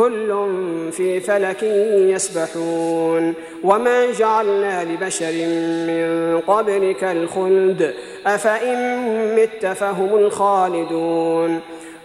كل في فلك يسبحون. وما جعلنا لبشر من قبلك الخلد أفإن مت فهم الخالدون.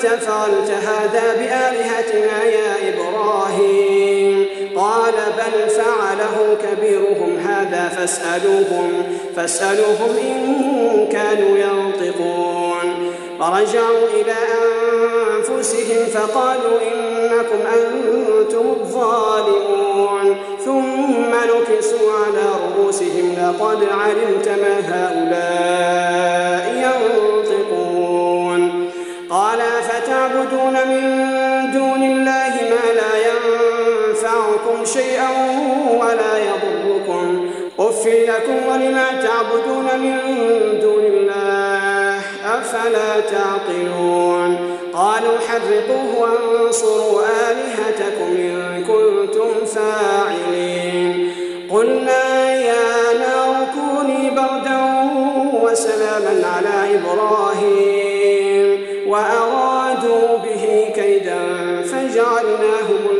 فعلت هذا بآلهتنا يا إبراهيم. قال بل فعله كبيرهم هذا فاسألوهم فاسألوهم إن كانوا فرجعوا إلى أنفسهم فقالوا إنكم أنتم الظالمون. ثم نكسوا على رؤوسهم لقد علمت ما هؤلاء ينطقون. فتعبدون من دون الله ما لا ينفعكم شيئا ولا يضركم. أف لكم ولما تعبدون من دون الله أفلا تعقلون. قالوا حرقوه وانصروا آلهتكم إن كنتم فاعلين. قلنا يا نار كوني بردا وسلاما على إبراهيم.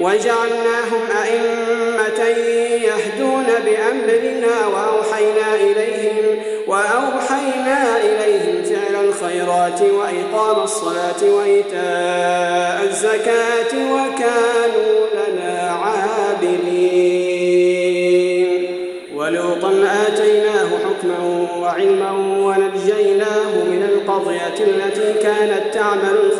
وجعلناهم أئمة يهدون بأمرنا وأوحينا إليهم وأوحينا إليهم فعل الخيرات وإقام الصلاة وإيتاء الزكاة وكانوا لنا عابدين. ولوطا آتيناه حكما وعلما ونجيناه من القضية التي كانت تعمل الخبائث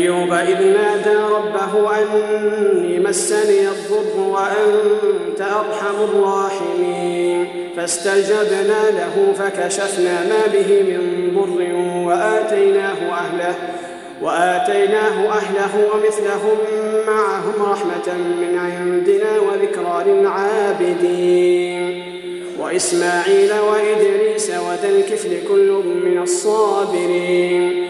وأيوب إذ نادى ربه أني مسني الضر وأنت أرحم الراحمين. فاستجبنا له فكشفنا ما به من ضر وآتيناه أهله وآتيناه أهله ومثلهم معهم رحمة من عندنا وذكرى للعابدين. وإسماعيل وإدريس وذا الكفل كل من الصابرين.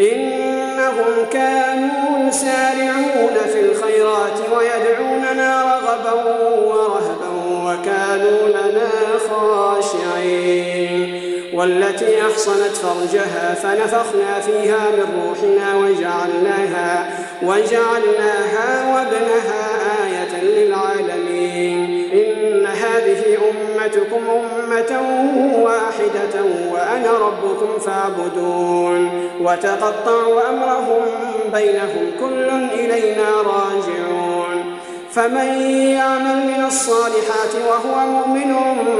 إنهم كانوا يسارعون في الخيرات ويدعوننا رغبا ورهبا وكانوا لنا خاشعين. والتي أحصنت فرجها فنفخنا فيها من روحنا وجعلناها وجعلناها وابنها آية للعالمين. إن هذه أمتكم أمة واحدة وأنا ربكم فاعبدون. وتقطعوا أمرهم بينهم كل إلينا راجعون. فمن يعمل من الصالحات وهو مؤمن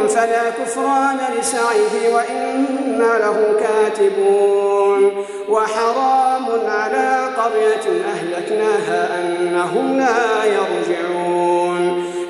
فلا كفران لسعيه وإنا له كاتبون. وحرام على قرية أهلكناها أنهم لا يرجعون.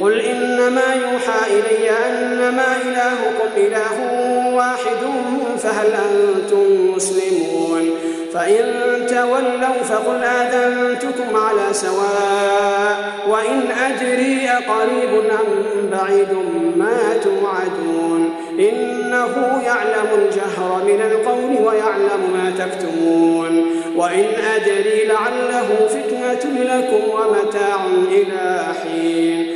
قل إنما يوحى إلي أنما إلهكم إله واحد فهل أنتم مسلمون؟ فإن تولوا فقل آذنتكم على سواء وإن أدري أقريب أم بعيد ما توعدون. إنه يعلم الجهر من القول ويعلم ما تكتمون. وإن أدري لعله فتنة لكم ومتاع إلى حين.